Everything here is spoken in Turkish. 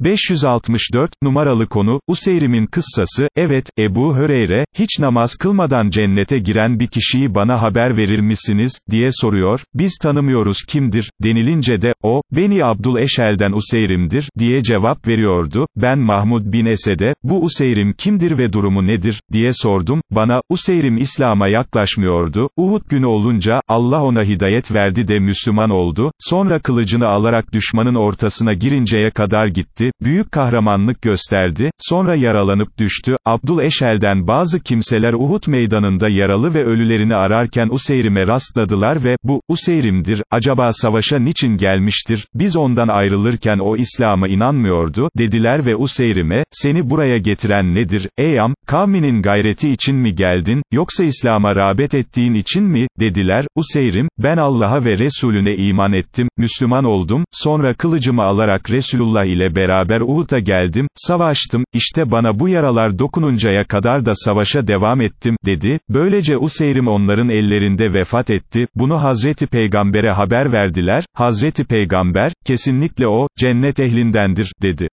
564, numaralı konu, Useyrim'in kıssası, evet, Ebu Höreyre, hiç namaz kılmadan cennete giren bir kişiyi bana haber verir misiniz, diye soruyor, biz tanımıyoruz kimdir, denilince de, o, Beni Abdul Eşel'den Useyrim'dir, diye cevap veriyordu, ben Mahmud bin Esed'e, bu Useyrim kimdir ve durumu nedir, diye sordum, bana, Useyrim İslam'a yaklaşmıyordu, Uhud günü olunca, Allah ona hidayet verdi de Müslüman oldu, sonra kılıcını alarak düşmanın ortasına girinceye kadar gitti, büyük kahramanlık gösterdi, sonra yaralanıp düştü, Abdul Eşel'den bazı kimseler Uhud meydanında yaralı ve ölülerini ararken Useyrim'e rastladılar ve, bu, Useyrim'dir, acaba savaşa niçin gelmiştir, biz ondan ayrılırken o İslam'a inanmıyordu, dediler ve Useyrim'e, seni buraya getiren nedir, ey am, kavminin gayreti için mi geldin, yoksa İslam'a rağbet ettiğin için mi, dediler, Useyrim, ben Allah'a ve Resulüne iman ettim, Müslüman oldum, sonra kılıcımı alarak Resulullah ile beraber Uhud'a geldim, savaştım, işte bana bu yaralar dokununcaya kadar da savaşa devam ettim, dedi, böylece Useyrim onların ellerinde vefat etti, bunu Hazreti Peygamber'e haber verdiler, Hazreti Peygamber, kesinlikle o, cennet ehlindendir, dedi.